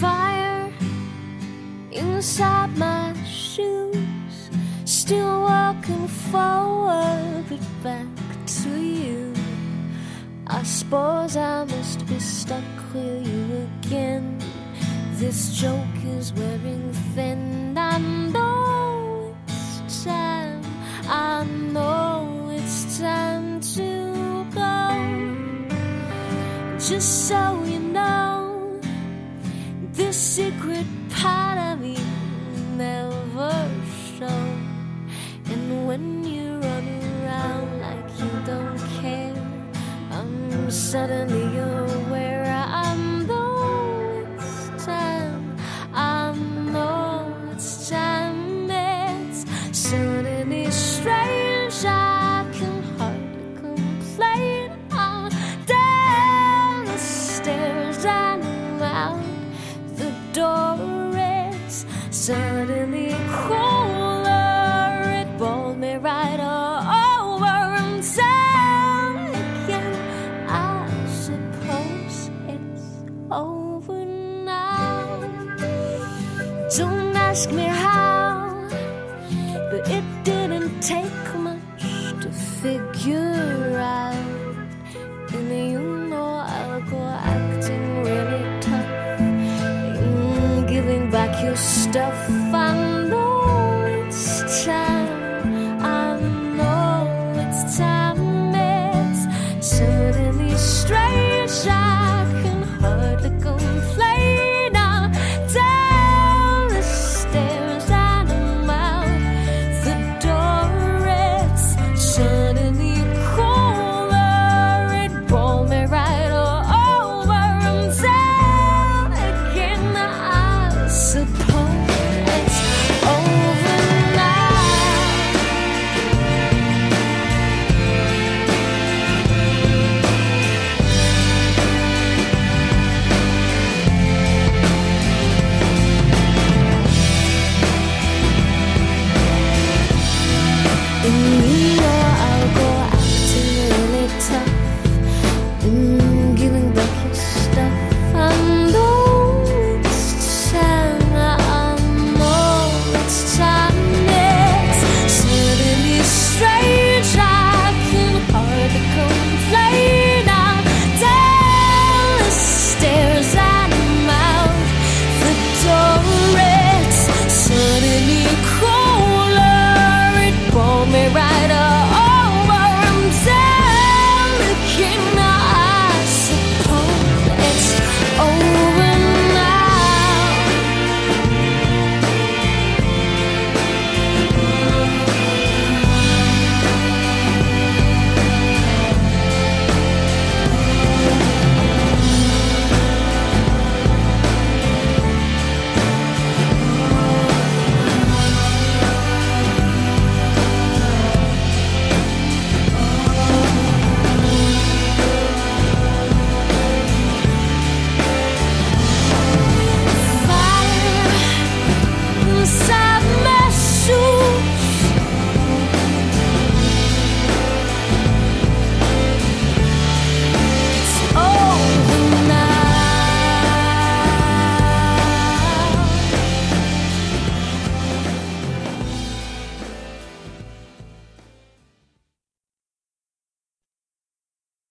fire inside my shoes. Still walking forward, but back to you. I suppose I must be stuck with you again. This joke is wearing thin. I know it's time. I know it's time to go. Just so you know, secret part of me never shows. And when you run around like you don't care, I'm suddenly aware I'm know it's time. I know it's time. It's suddenly strange. I can hardly complain. I'm down the stairs out It's suddenly cooler. It bowled me right over and down again. I suppose it's over now. Don't ask me how, but it didn't take much to figure out. And you know I'll go stuff it's time it's time it's strange I can hardly go